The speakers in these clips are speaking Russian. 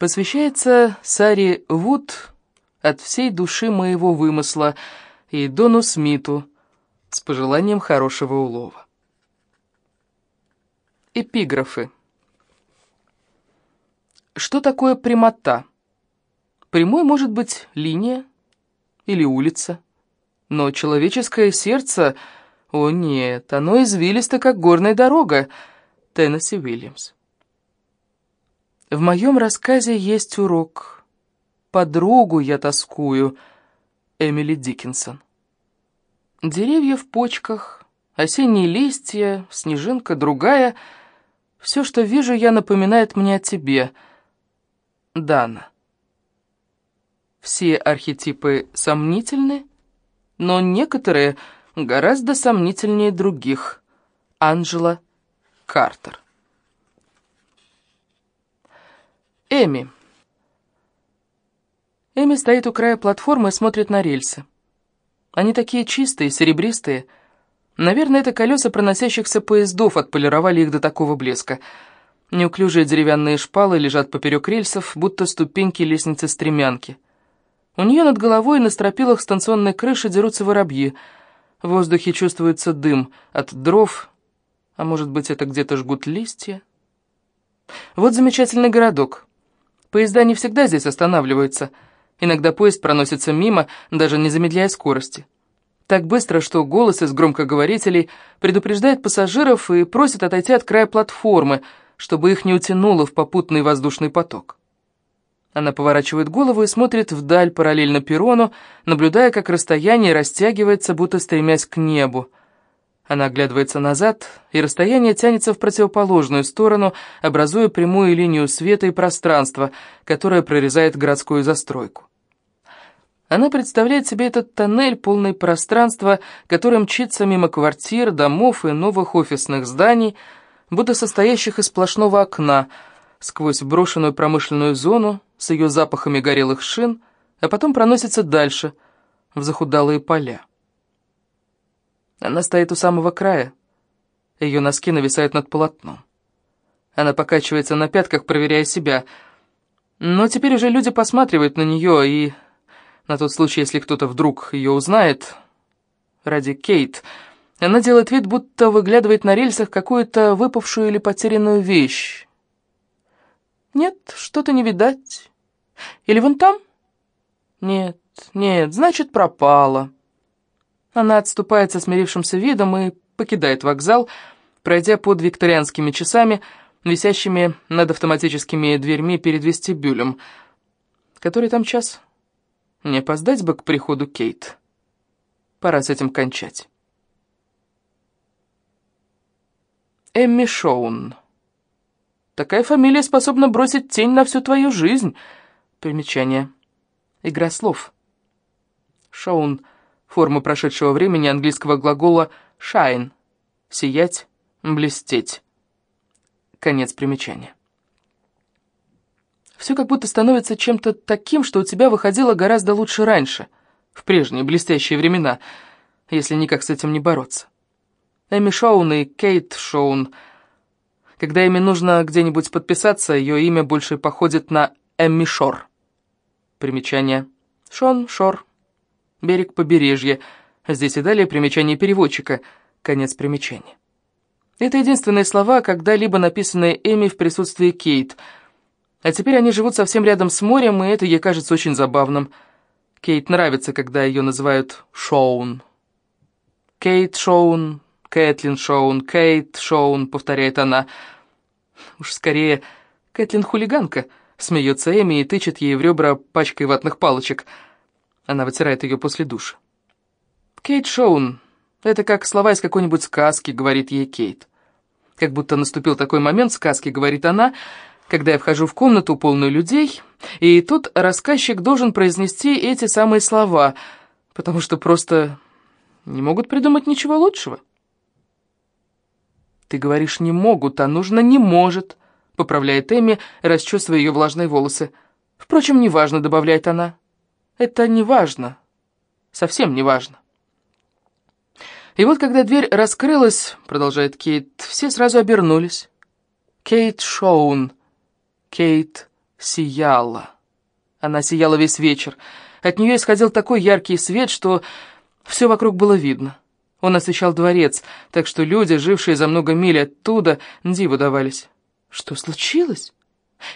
Посвящается Саре Вуд от всей души моего вымысла и Дону Смиту с пожеланием хорошего улова. Эпиграфы. Что такое прямота? Прямой может быть линия или улица. Но человеческое сердце, о нет, оно извилисто, как горная дорога. Теннесси Уильямс. В моем рассказе есть урок. Подругу я тоскую. Эмили Диккенсон. Деревья в почках, осенние листья, снежинка другая. Все, что вижу я, напоминает мне о тебе. Дана. Все архетипы сомнительны, но некоторые гораздо сомнительнее других. Анджела Картер. Эми. Эми стоит у края платформы и смотрит на рельсы. Они такие чистые, серебристые. Наверное, это колеса проносящихся поездов отполировали их до такого блеска. Неуклюжие деревянные шпалы лежат поперек рельсов, будто ступеньки лестницы-стремянки. У нее над головой на стропилах станционной крыши дерутся воробьи. В воздухе чувствуется дым от дров, а может быть, это где-то жгут листья. Вот замечательный городок. Поезда не всегда здесь останавливаются. Иногда поезд проносится мимо, даже не замедляя скорости. Так быстро, что голос из громкоговорителей предупреждает пассажиров и просит отойти от края платформы, чтобы их не утянуло в попутный воздушный поток. Она поворачивает голову и смотрит вдаль параллельно перрону, наблюдая, как расстояние растягивается, будто стремясь к небу. Она оглядывается назад, и расстояние тянется в противоположную сторону, образуя прямую линию света и пространства, которая прорезает городскую застройку. Она представляет себе этот тоннель, полный пространства, который мчится мимо квартир, домов и новых офисных зданий, будто состоящих из сплошного окна, сквозь брошенную промышленную зону, с ее запахами горелых шин, а потом проносится дальше, в захудалые поля. Она стоит у самого края. Ее носки нависают над полотном. Она покачивается на пятках, проверяя себя. Но теперь уже люди посматривают на нее, и на тот случай, если кто-то вдруг ее узнает, ради Кейт, она делает вид, будто выглядывает на рельсах какую-то выпавшую или потерянную вещь. Нет, что-то не видать. Или вон там? Нет, нет, значит, пропала. Она отступает со смирившимся видом и покидает вокзал, пройдя под викторианскими часами, висящими над автоматическими дверьми перед вестибюлем. Который там час? Не опоздать бы к приходу Кейт. Пора с этим кончать. Эмми Шоун. Такая фамилия способна бросить тень на всю твою жизнь — Примечание. Игра слов. Шоун. Форма прошедшего времени английского глагола shine. Сиять, блестеть. Конец примечания. Все как будто становится чем-то таким, что у тебя выходило гораздо лучше раньше, в прежние блестящие времена, если никак с этим не бороться. Эми Шоун и Кейт Шоун. Когда ими нужно где-нибудь подписаться, ее имя больше походит на Эмми Шор. Примечание. Шон, Шор. Берег побережья. Здесь и далее примечание переводчика. Конец примечания. Это единственные слова, когда-либо написанные Эми в присутствии Кейт. А теперь они живут совсем рядом с морем, и это ей кажется очень забавным. Кейт нравится, когда ее называют Шоун. Кейт Шоун, Кэтлин Шоун, Кейт Шоун, повторяет она. Уж скорее, Кэтлин хулиганка — Смеется Эми и тычет ей в ребра пачкой ватных палочек. Она вытирает ее после душа. «Кейт Шоун, это как слова из какой-нибудь сказки», — говорит ей Кейт. Как будто наступил такой момент сказки, говорит она, когда я вхожу в комнату, полную людей, и тут рассказчик должен произнести эти самые слова, потому что просто не могут придумать ничего лучшего. Ты говоришь «не могут», а нужно «не может» поправляет Эми, расчесывая ее влажные волосы. «Впрочем, неважно», — добавляет она. «Это не важно. Совсем не важно». И вот, когда дверь раскрылась, продолжает Кейт, все сразу обернулись. Кейт Шоун. Кейт сияла. Она сияла весь вечер. От нее исходил такой яркий свет, что все вокруг было видно. Он освещал дворец, так что люди, жившие за много миль оттуда, диву давались. Что случилось?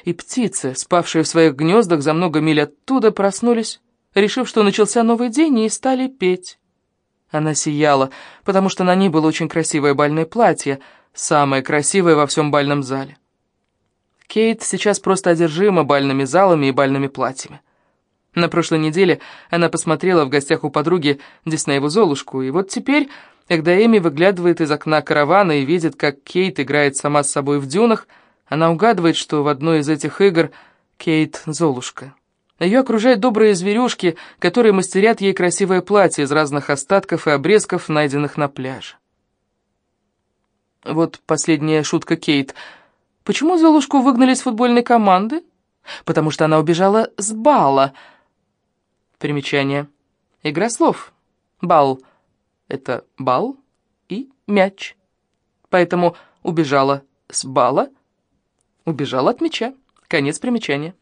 И птицы, спавшие в своих гнездах за много миль оттуда, проснулись, решив, что начался новый день, и стали петь. Она сияла, потому что на ней было очень красивое бальное платье, самое красивое во всем бальном зале. Кейт сейчас просто одержима бальными залами и бальными платьями. На прошлой неделе она посмотрела в гостях у подруги Диснееву Золушку, и вот теперь, когда Эми выглядывает из окна каравана и видит, как Кейт играет сама с собой в дюнах, она угадывает, что в одной из этих игр Кейт Золушка. Ее окружают добрые зверюшки, которые мастерят ей красивое платье из разных остатков и обрезков, найденных на пляже. Вот последняя шутка Кейт. Почему Золушку выгнали из футбольной команды? Потому что она убежала с бала — Примечание. Игра слов. Бал — это бал и мяч. Поэтому убежала с бала, убежала от мяча. Конец примечания.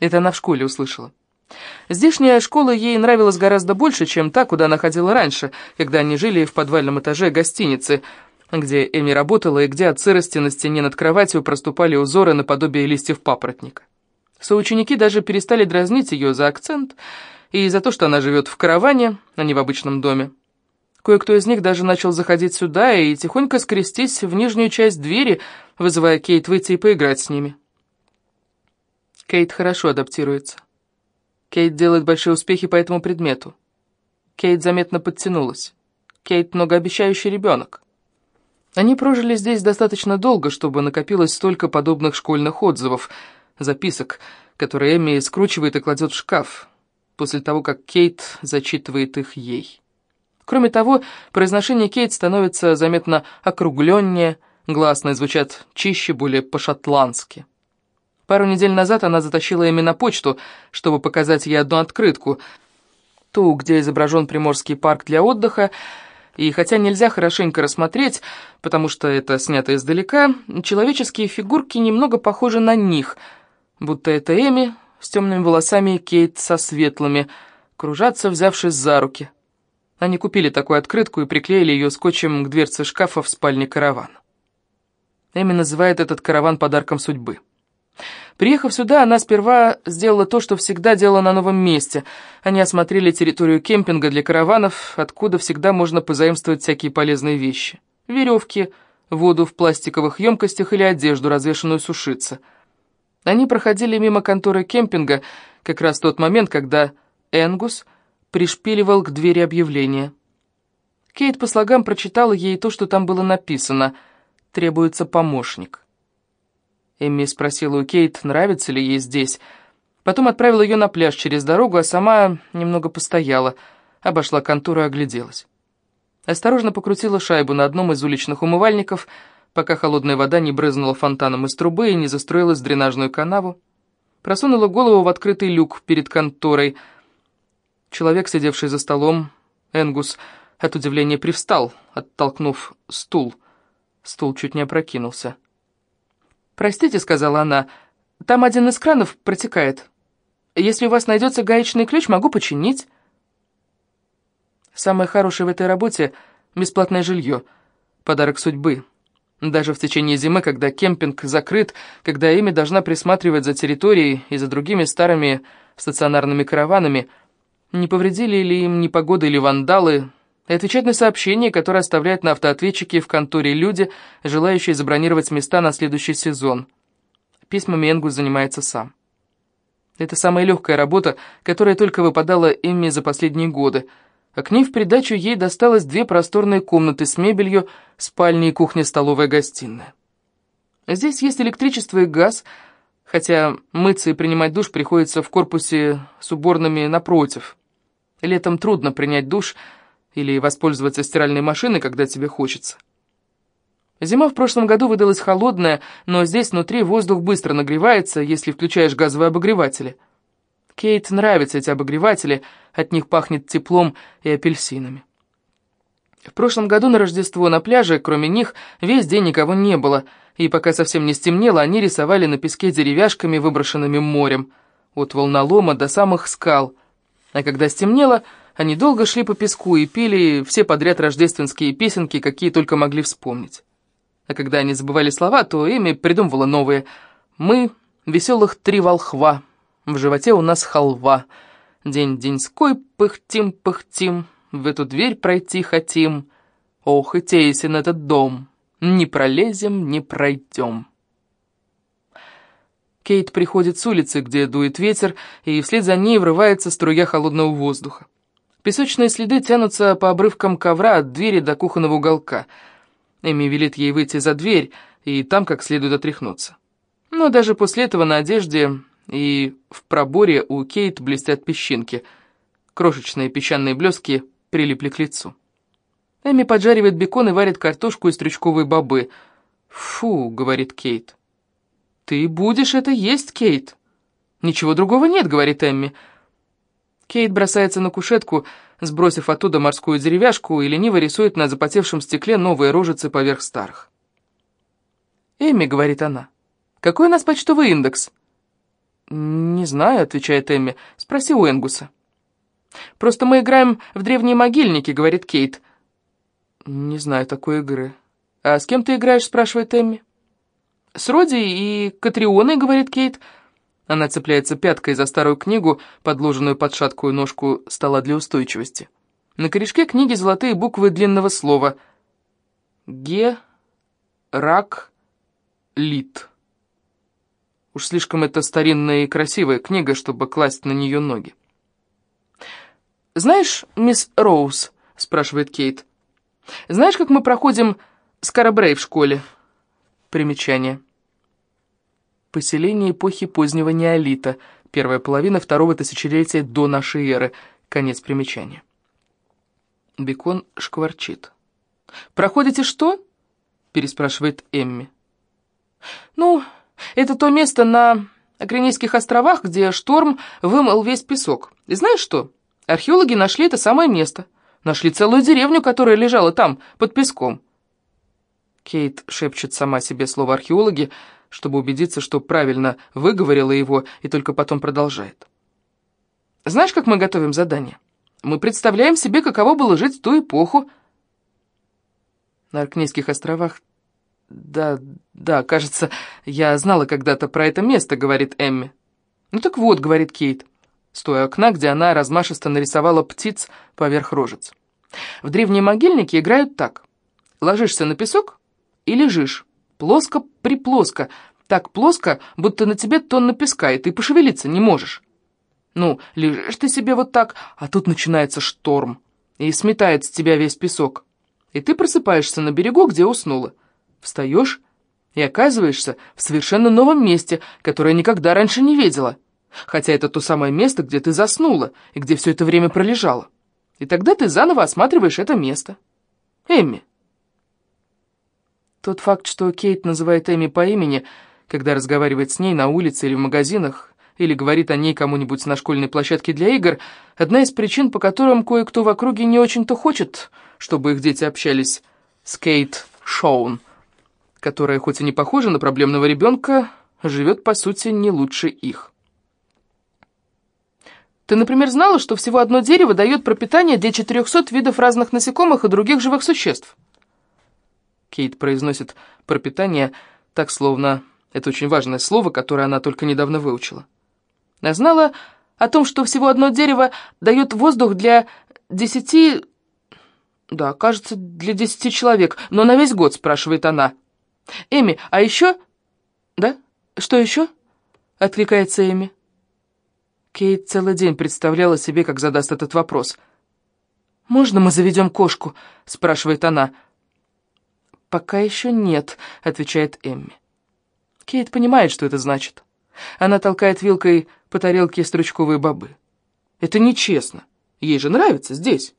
Это она в школе услышала. Здешняя школа ей нравилась гораздо больше, чем та, куда она ходила раньше, когда они жили в подвальном этаже гостиницы, где Эми работала и где от сырости на стене над кроватью проступали узоры наподобие листьев папоротника. Соученики даже перестали дразнить ее за акцент и за то, что она живет в караване, а не в обычном доме. Кое-кто из них даже начал заходить сюда и тихонько скрестись в нижнюю часть двери, вызывая Кейт выйти и поиграть с ними. Кейт хорошо адаптируется. Кейт делает большие успехи по этому предмету. Кейт заметно подтянулась. Кейт многообещающий ребенок. Они прожили здесь достаточно долго, чтобы накопилось столько подобных школьных отзывов, записок, которые Эми скручивает и кладет в шкаф, после того, как Кейт зачитывает их ей. Кроме того, произношение Кейт становится заметно округленнее, гласные звучат чище, более по-шотландски. Пару недель назад она затащила ими на почту, чтобы показать ей одну открытку, ту, где изображен Приморский парк для отдыха, и хотя нельзя хорошенько рассмотреть, потому что это снято издалека, человеческие фигурки немного похожи на них, будто это Эми с темными волосами и Кейт со светлыми, кружатся, взявшись за руки. Они купили такую открытку и приклеили ее скотчем к дверце шкафа в спальне караван. Эми называет этот караван подарком судьбы. Приехав сюда, она сперва сделала то, что всегда делала на новом месте. Они осмотрели территорию кемпинга для караванов, откуда всегда можно позаимствовать всякие полезные вещи. Веревки, воду в пластиковых емкостях или одежду, развешанную сушиться – они проходили мимо конторы кемпинга как раз в тот момент, когда Энгус пришпиливал к двери объявление. Кейт по слогам прочитала ей то, что там было написано «Требуется помощник». Эмми спросила у Кейт, нравится ли ей здесь. Потом отправила ее на пляж через дорогу, а сама немного постояла, обошла контору и огляделась. Осторожно покрутила шайбу на одном из уличных умывальников – пока холодная вода не брызнула фонтаном из трубы и не застроилась в дренажную канаву. Просунула голову в открытый люк перед конторой. Человек, сидевший за столом, Энгус, от удивления привстал, оттолкнув стул. Стул чуть не опрокинулся. «Простите», — сказала она, — «там один из кранов протекает. Если у вас найдется гаечный ключ, могу починить». Самое хорошее в этой работе — бесплатное жилье, подарок судьбы. Даже в течение зимы, когда кемпинг закрыт, когда ими должна присматривать за территорией и за другими старыми стационарными караванами, не повредили ли им ни погода или вандалы, и отвечать на сообщения, которые оставляют на автоответчике в конторе люди, желающие забронировать места на следующий сезон. Письмами Энгус занимается сам. Это самая легкая работа, которая только выпадала Эмми за последние годы — а к ней в придачу ей досталось две просторные комнаты с мебелью, спальня и кухня-столовая гостиная. Здесь есть электричество и газ, хотя мыться и принимать душ приходится в корпусе с уборными напротив. Летом трудно принять душ или воспользоваться стиральной машиной, когда тебе хочется. Зима в прошлом году выдалась холодная, но здесь внутри воздух быстро нагревается, если включаешь газовые обогреватели – Кейт нравятся эти обогреватели, от них пахнет теплом и апельсинами. В прошлом году на Рождество на пляже, кроме них, весь день никого не было, и пока совсем не стемнело, они рисовали на песке деревяшками, выброшенными морем, от волнолома до самых скал. А когда стемнело, они долго шли по песку и пели все подряд рождественские песенки, какие только могли вспомнить. А когда они забывали слова, то Эми придумывала новые. «Мы — веселых три волхва, в животе у нас халва. День-деньской пыхтим-пыхтим, в эту дверь пройти хотим. Ох, и тесен этот дом, не пролезем, не пройдем». Кейт приходит с улицы, где дует ветер, и вслед за ней врывается струя холодного воздуха. Песочные следы тянутся по обрывкам ковра от двери до кухонного уголка. Эми велит ей выйти за дверь и там как следует отряхнуться. Но даже после этого на одежде и в проборе у Кейт блестят песчинки. Крошечные песчаные блески прилипли к лицу. Эми поджаривает бекон и варит картошку из стручковой бобы. «Фу», — говорит Кейт. «Ты будешь это есть, Кейт?» «Ничего другого нет», — говорит Эмми. Кейт бросается на кушетку, сбросив оттуда морскую деревяшку, и лениво рисует на запотевшем стекле новые рожицы поверх старых. «Эмми», — говорит она, — «какой у нас почтовый индекс?» «Не знаю», — отвечает Эмми, — «спроси у Энгуса». «Просто мы играем в древние могильники», — говорит Кейт. «Не знаю такой игры». «А с кем ты играешь?» — спрашивает Эмми. «С Роди и Катрионой», — говорит Кейт. Она цепляется пяткой за старую книгу, подложенную под шаткую ножку стола для устойчивости. На корешке книги золотые буквы длинного слова. «Ге», «Рак», «Лит». Уж слишком это старинная и красивая книга, чтобы класть на нее ноги. «Знаешь, мисс Роуз?» — спрашивает Кейт. «Знаешь, как мы проходим Скарабрей в школе?» Примечание. Поселение эпохи позднего неолита, первая половина второго тысячелетия до нашей эры, конец примечания. Бекон шкварчит. «Проходите что?» — переспрашивает Эмми. «Ну, это то место на Акренийских островах, где шторм вымыл весь песок. И знаешь что? Археологи нашли это самое место. Нашли целую деревню, которая лежала там, под песком. Кейт шепчет сама себе слово «археологи», чтобы убедиться, что правильно выговорила его, и только потом продолжает. Знаешь, как мы готовим задание? Мы представляем себе, каково было жить в ту эпоху. На Аркнейских островах «Да, да, кажется, я знала когда-то про это место», — говорит Эмми. «Ну так вот», — говорит Кейт, стоя у окна, где она размашисто нарисовала птиц поверх рожец. «В древние могильники играют так. Ложишься на песок и лежишь, плоско-приплоско, так плоско, будто на тебе тонна песка, и ты пошевелиться не можешь. Ну, лежишь ты себе вот так, а тут начинается шторм, и сметает с тебя весь песок. И ты просыпаешься на берегу, где уснула. Встаешь и оказываешься в совершенно новом месте, которое никогда раньше не видела. Хотя это то самое место, где ты заснула и где все это время пролежала. И тогда ты заново осматриваешь это место. Эмми. Тот факт, что Кейт называет Эми по имени, когда разговаривает с ней на улице или в магазинах, или говорит о ней кому-нибудь на школьной площадке для игр, одна из причин, по которым кое-кто в округе не очень-то хочет, чтобы их дети общались с Кейт Шоун которая, хоть и не похожа на проблемного ребенка, живет, по сути, не лучше их. Ты, например, знала, что всего одно дерево дает пропитание для 400 видов разных насекомых и других живых существ? Кейт произносит «пропитание» так, словно это очень важное слово, которое она только недавно выучила. Я знала о том, что всего одно дерево дает воздух для десяти... Да, кажется, для десяти человек, но на весь год, спрашивает она. «Эми, а еще...» «Да? Что еще?» — откликается Эми. Кейт целый день представляла себе, как задаст этот вопрос. «Можно мы заведем кошку?» — спрашивает она. «Пока еще нет», — отвечает Эмми. Кейт понимает, что это значит. Она толкает вилкой по тарелке стручковые бобы. «Это нечестно. Ей же нравится здесь».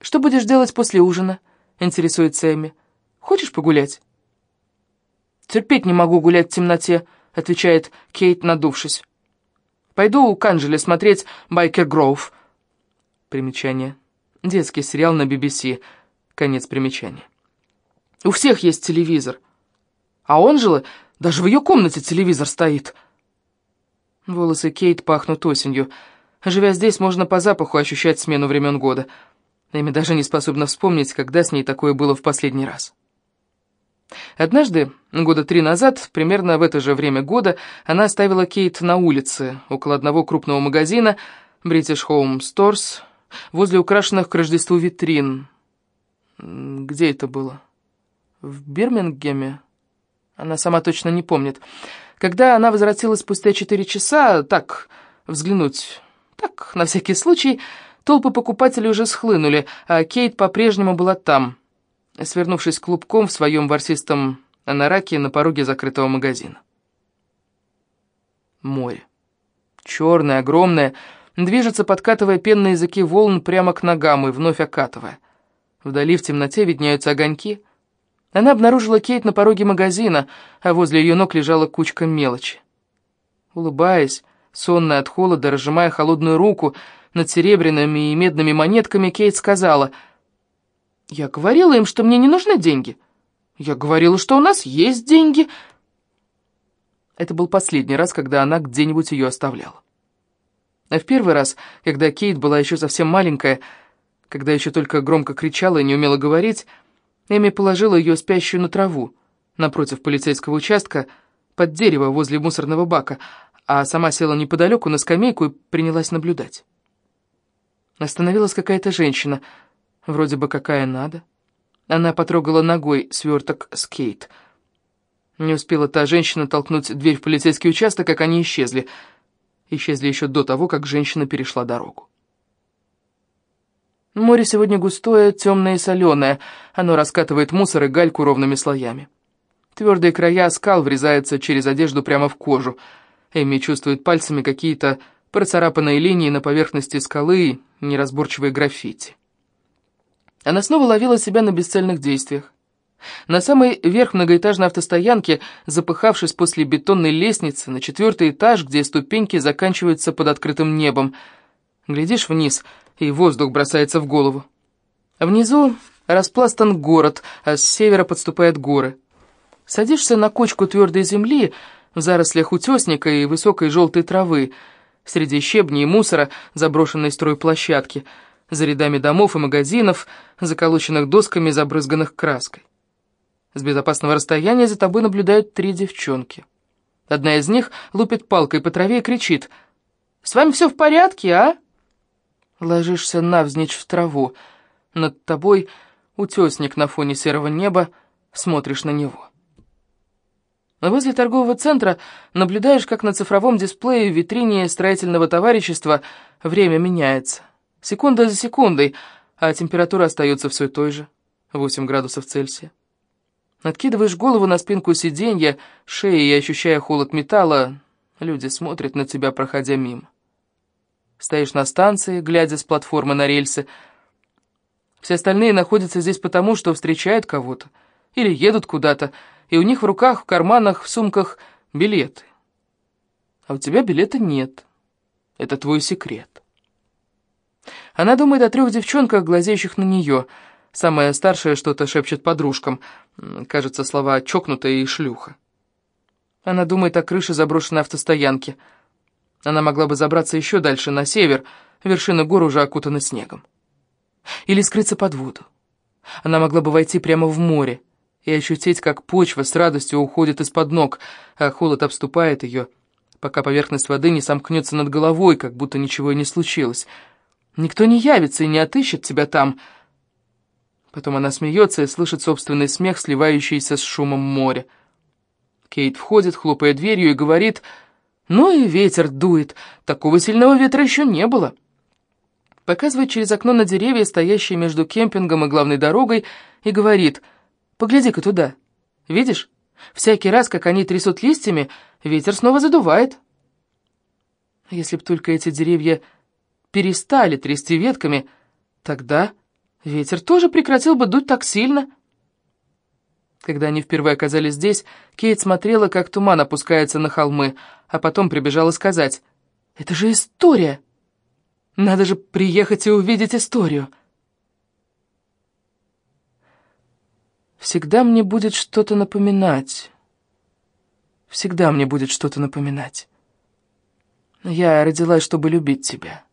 «Что будешь делать после ужина?» — интересуется Эмми. Хочешь погулять?» «Терпеть не могу гулять в темноте», — отвечает Кейт, надувшись. «Пойду к Анжеле смотреть Байкер Гроув». Примечание. Детский сериал на BBC. Конец примечания. У всех есть телевизор. А Анжела, даже в ее комнате телевизор стоит. Волосы Кейт пахнут осенью. Живя здесь, можно по запаху ощущать смену времен года. Эми даже не способна вспомнить, когда с ней такое было в последний раз. Однажды, года три назад, примерно в это же время года, она оставила Кейт на улице, около одного крупного магазина British Home Stores, возле украшенных к Рождеству витрин. Где это было? В Бирмингеме? Она сама точно не помнит. Когда она возвратилась спустя четыре часа, так, взглянуть, так, на всякий случай, толпы покупателей уже схлынули, а Кейт по-прежнему была там, свернувшись клубком в своем ворсистом анараке на пороге закрытого магазина. Море. Черное, огромное, движется, подкатывая пенные языки волн прямо к ногам и вновь окатывая. Вдали в темноте виднеются огоньки. Она обнаружила Кейт на пороге магазина, а возле ее ног лежала кучка мелочи. Улыбаясь, сонная от холода, разжимая холодную руку над серебряными и медными монетками, Кейт сказала, «Я говорила им, что мне не нужны деньги. Я говорила, что у нас есть деньги». Это был последний раз, когда она где-нибудь ее оставляла. А в первый раз, когда Кейт была еще совсем маленькая, когда еще только громко кричала и не умела говорить, Эми положила ее спящую на траву, напротив полицейского участка, под дерево возле мусорного бака, а сама села неподалеку на скамейку и принялась наблюдать. Остановилась какая-то женщина, вроде бы какая надо. Она потрогала ногой сверток с Кейт. Не успела та женщина толкнуть дверь в полицейский участок, как они исчезли — исчезли еще до того, как женщина перешла дорогу. Море сегодня густое, темное и соленое. Оно раскатывает мусор и гальку ровными слоями. Твердые края скал врезаются через одежду прямо в кожу. Эми чувствует пальцами какие-то процарапанные линии на поверхности скалы и неразборчивые граффити. Она снова ловила себя на бесцельных действиях. На самый верх многоэтажной автостоянки, запыхавшись после бетонной лестницы, на четвертый этаж, где ступеньки заканчиваются под открытым небом. Глядишь вниз, и воздух бросается в голову. Внизу распластан город, а с севера подступают горы. Садишься на кочку твердой земли, в зарослях утесника и высокой желтой травы, среди щебней и мусора заброшенной стройплощадки, за рядами домов и магазинов, заколоченных досками, забрызганных краской. С безопасного расстояния за тобой наблюдают три девчонки. Одна из них лупит палкой по траве и кричит. «С вами все в порядке, а?» Ложишься навзничь в траву. Над тобой утесник на фоне серого неба, смотришь на него. Возле торгового центра наблюдаешь, как на цифровом дисплее в витрине строительного товарищества время меняется. Секунда за секундой, а температура остается все той же, 8 градусов Цельсия. Откидываешь голову на спинку сиденья, шеей ощущая холод металла, люди смотрят на тебя, проходя мимо. Стоишь на станции, глядя с платформы на рельсы. Все остальные находятся здесь потому, что встречают кого-то или едут куда-то, и у них в руках, в карманах, в сумках билеты. А у тебя билета нет. Это твой секрет. Она думает о трех девчонках, глазеющих на нее — Самая старшая что-то шепчет подружкам. Кажется, слова «чокнутая» и «шлюха». Она думает о крыше заброшенной автостоянки. Она могла бы забраться еще дальше, на север, вершины гор уже окутаны снегом. Или скрыться под воду. Она могла бы войти прямо в море и ощутить, как почва с радостью уходит из-под ног, а холод обступает ее, пока поверхность воды не сомкнется над головой, как будто ничего и не случилось. Никто не явится и не отыщет тебя там — Потом она смеется и слышит собственный смех, сливающийся с шумом моря. Кейт входит, хлопая дверью, и говорит, «Ну и ветер дует, такого сильного ветра еще не было». Показывает через окно на деревья, стоящие между кемпингом и главной дорогой, и говорит, «Погляди-ка туда. Видишь? Всякий раз, как они трясут листьями, ветер снова задувает». Если б только эти деревья перестали трясти ветками, тогда Ветер тоже прекратил бы дуть так сильно. Когда они впервые оказались здесь, Кейт смотрела, как туман опускается на холмы, а потом прибежала сказать, «Это же история! Надо же приехать и увидеть историю!» «Всегда мне будет что-то напоминать. Всегда мне будет что-то напоминать. Я родилась, чтобы любить тебя.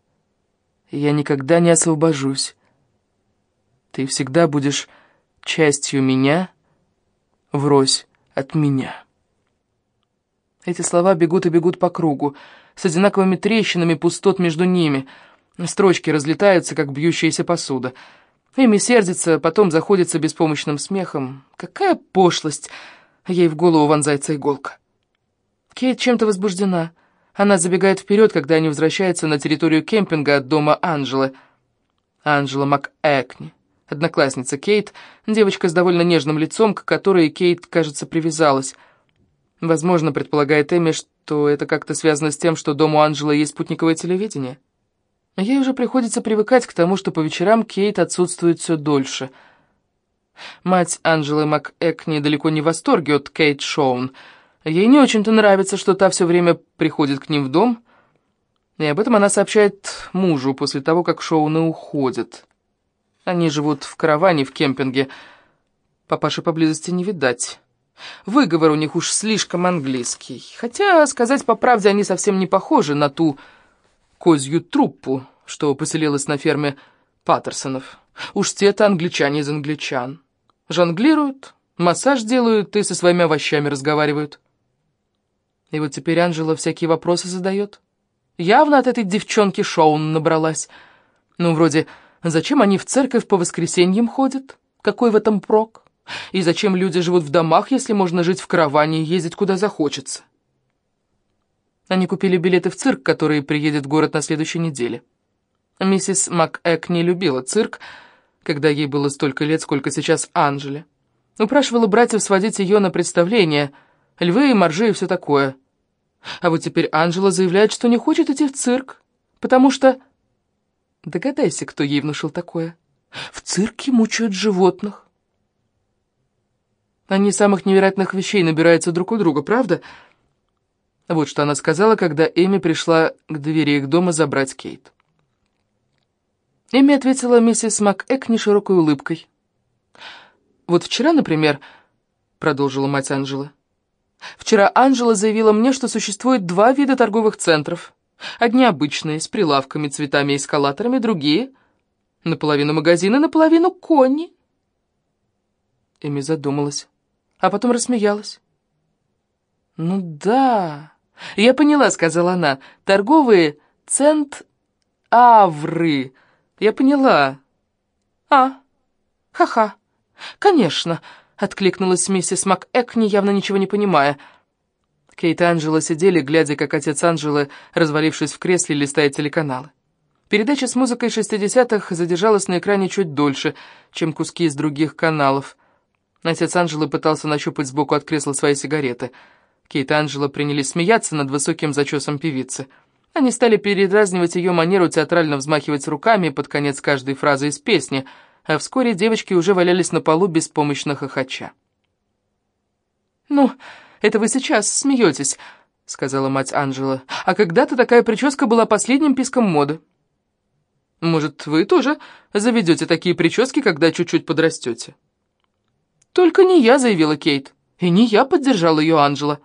Я никогда не освобожусь. Ты всегда будешь частью меня» врозь от меня. Эти слова бегут и бегут по кругу, с одинаковыми трещинами пустот между ними. Строчки разлетаются, как бьющаяся посуда. Эми сердится, потом заходится беспомощным смехом. Какая пошлость! Ей в голову вонзается иголка. Кейт чем-то возбуждена. Она забегает вперед, когда они возвращаются на территорию кемпинга от дома Анжелы. Анжела МакЭкни, одноклассница Кейт, девочка с довольно нежным лицом, к которой Кейт, кажется, привязалась. Возможно, предполагает Эми, что это как-то связано с тем, что дому Анжелы есть спутниковое телевидение. Ей уже приходится привыкать к тому, что по вечерам Кейт отсутствует все дольше. Мать Анжелы МакЭкни далеко не в восторге от Кейт Шоун — Ей не очень-то нравится, что та все время приходит к ним в дом, и об этом она сообщает мужу после того, как Шоуны уходят. Они живут в караване в кемпинге. Папаши поблизости не видать. Выговор у них уж слишком английский. Хотя, сказать по правде, они совсем не похожи на ту козью труппу, что поселилась на ферме Паттерсонов. Уж те-то англичане из англичан. Жонглируют, массаж делают и со своими овощами разговаривают. И вот теперь Анжела всякие вопросы задает. Явно от этой девчонки Шоун набралась. Ну, вроде, зачем они в церковь по воскресеньям ходят? Какой в этом прок? И зачем люди живут в домах, если можно жить в караване и ездить куда захочется? Они купили билеты в цирк, который приедет в город на следующей неделе. Миссис МакЭк не любила цирк, когда ей было столько лет, сколько сейчас Анжеле. Упрашивала братьев сводить ее на представление — Львы, моржи и все такое. А вот теперь Анжела заявляет, что не хочет идти в цирк, потому что... Догадайся, кто ей внушил такое. В цирке мучают животных. Они самых невероятных вещей набираются друг у друга, правда? Вот что она сказала, когда Эми пришла к двери их дома забрать Кейт. Эми ответила миссис МакЭк неширокой улыбкой. «Вот вчера, например, — продолжила мать Анжелы, — Вчера Анжела заявила мне, что существует два вида торговых центров. Одни обычные, с прилавками, цветами и эскалаторами, другие — наполовину магазины, наполовину кони. Эми задумалась, а потом рассмеялась. «Ну да, я поняла», — сказала она, — «торговые цент-авры, я поняла». «А, ха-ха, конечно», Откликнулась миссис МакЭкни, явно ничего не понимая. Кейт и Анжела сидели, глядя, как отец Анжелы, развалившись в кресле, листает телеканалы. Передача с музыкой 60-х задержалась на экране чуть дольше, чем куски из других каналов. Отец Анжелы пытался нащупать сбоку от кресла свои сигареты. Кейт и Анжела принялись смеяться над высоким зачесом певицы. Они стали передразнивать ее манеру театрально взмахивать руками под конец каждой фразы из песни — а вскоре девочки уже валялись на полу беспомощно хохоча. «Ну, это вы сейчас смеетесь», — сказала мать Анжела. «А когда-то такая прическа была последним писком моды». «Может, вы тоже заведете такие прически, когда чуть-чуть подрастете?» «Только не я», — заявила Кейт. «И не я поддержала ее Анжела».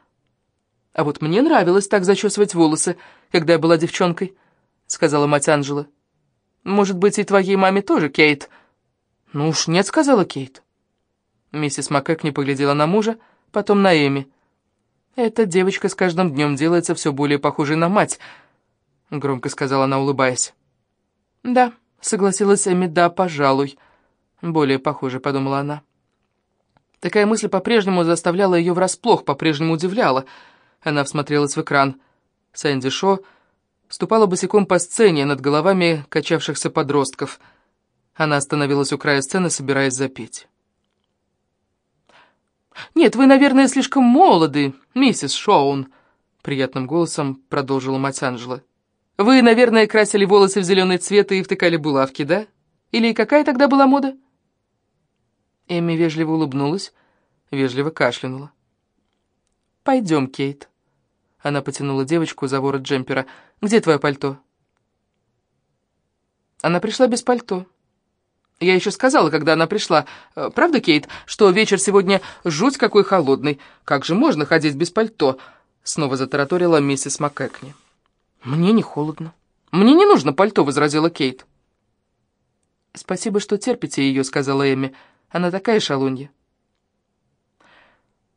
«А вот мне нравилось так зачесывать волосы, когда я была девчонкой», — сказала мать Анжела. «Может быть, и твоей маме тоже, Кейт?» «Ну уж нет», — сказала Кейт. Миссис Макэк не поглядела на мужа, потом на Эми. «Эта девочка с каждым днем делается все более похожей на мать», — громко сказала она, улыбаясь. «Да», — согласилась Эми, — «да, пожалуй». «Более похоже», — подумала она. Такая мысль по-прежнему заставляла ее врасплох, по-прежнему удивляла. Она всмотрелась в экран. Сэнди Шо ступала босиком по сцене над головами качавшихся подростков — она остановилась у края сцены, собираясь запеть. «Нет, вы, наверное, слишком молоды, миссис Шоун», — приятным голосом продолжила мать Анжела. «Вы, наверное, красили волосы в зеленый цвет и втыкали булавки, да? Или какая тогда была мода?» Эми вежливо улыбнулась, вежливо кашлянула. «Пойдем, Кейт». Она потянула девочку за ворот джемпера. «Где твое пальто?» Она пришла без пальто. Я еще сказала, когда она пришла, э, правда, Кейт, что вечер сегодня жуть какой холодный. Как же можно ходить без пальто?» Снова затараторила миссис МакЭкни. «Мне не холодно. Мне не нужно пальто», — возразила Кейт. «Спасибо, что терпите ее», — сказала Эми. «Она такая шалунья».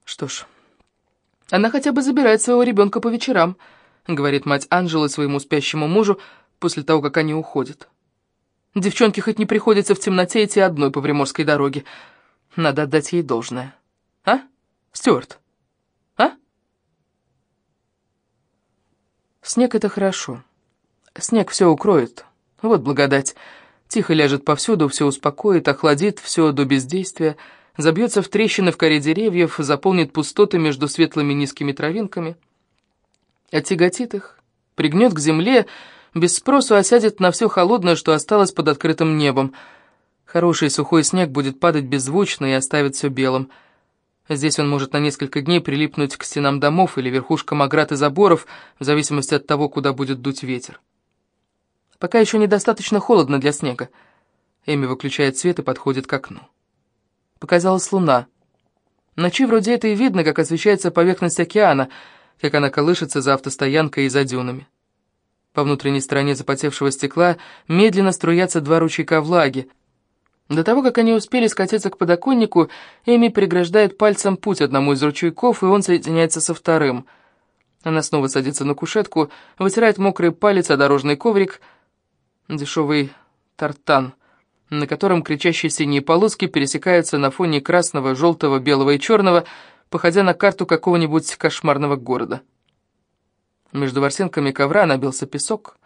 «Что ж, она хотя бы забирает своего ребенка по вечерам», — говорит мать Анжелы своему спящему мужу после того, как они уходят. Девчонке хоть не приходится в темноте идти одной по Приморской дороге. Надо отдать ей должное. А, Стюарт? А? Снег — это хорошо. Снег все укроет. Вот благодать. Тихо ляжет повсюду, все успокоит, охладит все до бездействия, забьется в трещины в коре деревьев, заполнит пустоты между светлыми низкими травинками, оттяготит их, пригнет к земле, без спросу осядет на все холодное, что осталось под открытым небом. Хороший сухой снег будет падать беззвучно и оставит все белым. Здесь он может на несколько дней прилипнуть к стенам домов или верхушкам оград и заборов, в зависимости от того, куда будет дуть ветер. Пока еще недостаточно холодно для снега. Эми выключает свет и подходит к окну. Показалась луна. Ночи вроде это и видно, как освещается поверхность океана, как она колышется за автостоянкой и за дюнами. По внутренней стороне запотевшего стекла медленно струятся два ручейка влаги. До того, как они успели скатиться к подоконнику, Эми преграждает пальцем путь одному из ручейков, и он соединяется со вторым. Она снова садится на кушетку, вытирает мокрый палец о дорожный коврик, дешевый тартан, на котором кричащие синие полоски пересекаются на фоне красного, желтого, белого и черного, походя на карту какого-нибудь кошмарного города. Между ворсинками ковра набился песок,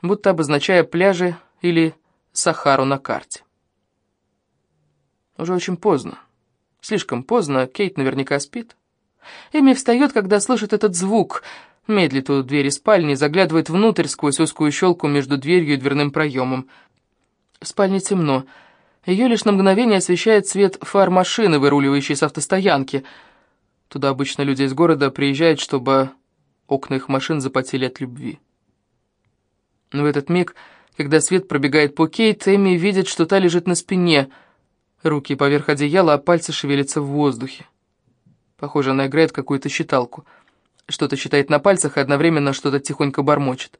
будто обозначая пляжи или Сахару на карте. Уже очень поздно. Слишком поздно, Кейт наверняка спит. Эми встает, когда слышит этот звук, медлит у двери спальни, заглядывает внутрь сквозь узкую щелку между дверью и дверным проемом. В спальне темно. Ее лишь на мгновение освещает свет фар машины, выруливающей с автостоянки. Туда обычно люди из города приезжают, чтобы Окна их машин запотели от любви. Но в этот миг, когда свет пробегает по Кейт, Эми видит, что та лежит на спине. Руки поверх одеяла, а пальцы шевелятся в воздухе. Похоже, она играет какую-то считалку. Что-то считает на пальцах и одновременно что-то тихонько бормочет.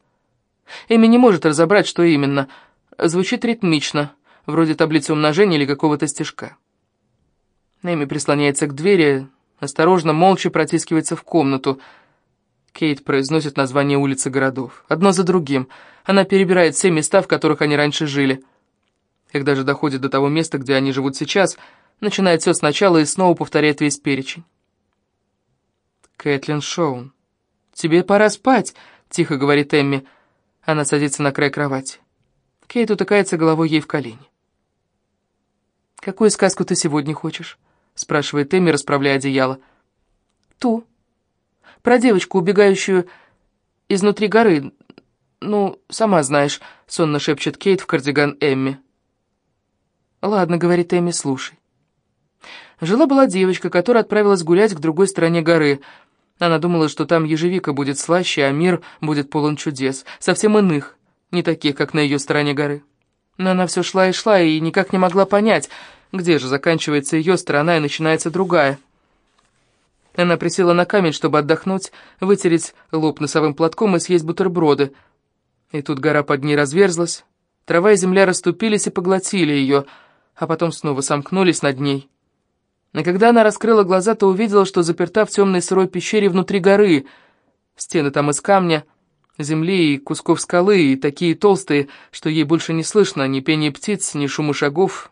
Эми не может разобрать, что именно. Звучит ритмично, вроде таблицы умножения или какого-то стежка. Эми прислоняется к двери, осторожно, молча протискивается в комнату — Кейт произносит названия улиц и городов. Одно за другим. Она перебирает все места, в которых они раньше жили. Когда же доходит до того места, где они живут сейчас, начинает все сначала и снова повторяет весь перечень. «Кэтлин Шоун, тебе пора спать», — тихо говорит Эмми. Она садится на край кровати. Кейт утыкается головой ей в колени. «Какую сказку ты сегодня хочешь?» — спрашивает Эмми, расправляя одеяло. «Ту», про девочку, убегающую изнутри горы. Ну, сама знаешь, сонно шепчет Кейт в кардиган Эмми. Ладно, говорит Эмми, слушай. Жила-была девочка, которая отправилась гулять к другой стороне горы. Она думала, что там ежевика будет слаще, а мир будет полон чудес, совсем иных, не таких, как на ее стороне горы. Но она все шла и шла, и никак не могла понять, где же заканчивается ее сторона и начинается другая. Она присела на камень, чтобы отдохнуть, вытереть лоб носовым платком и съесть бутерброды. И тут гора под ней разверзлась, трава и земля расступились и поглотили ее, а потом снова сомкнулись над ней. И когда она раскрыла глаза, то увидела, что заперта в темной сырой пещере внутри горы. Стены там из камня, земли и кусков скалы, и такие толстые, что ей больше не слышно ни пения птиц, ни шума шагов,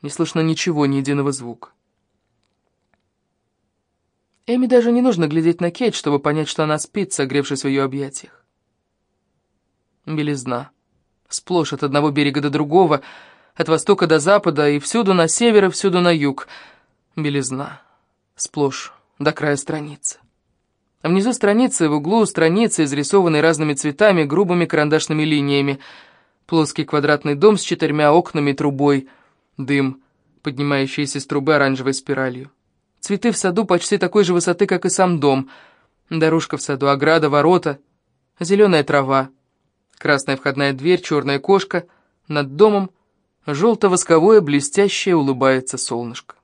не слышно ничего, ни единого звука. Эми даже не нужно глядеть на Кейт, чтобы понять, что она спит, согревшись в ее объятиях. Белизна. Сплошь от одного берега до другого, от востока до запада, и всюду на север, и всюду на юг. Белизна. Сплошь до края страницы. А внизу страницы, в углу страницы, изрисованной разными цветами, грубыми карандашными линиями. Плоский квадратный дом с четырьмя окнами и трубой. Дым, поднимающийся из трубы оранжевой спиралью. Цветы в саду почти такой же высоты, как и сам дом. Дорожка в саду, ограда, ворота, зеленая трава, красная входная дверь, черная кошка. Над домом Желто-восковое, блестящее, улыбается солнышко.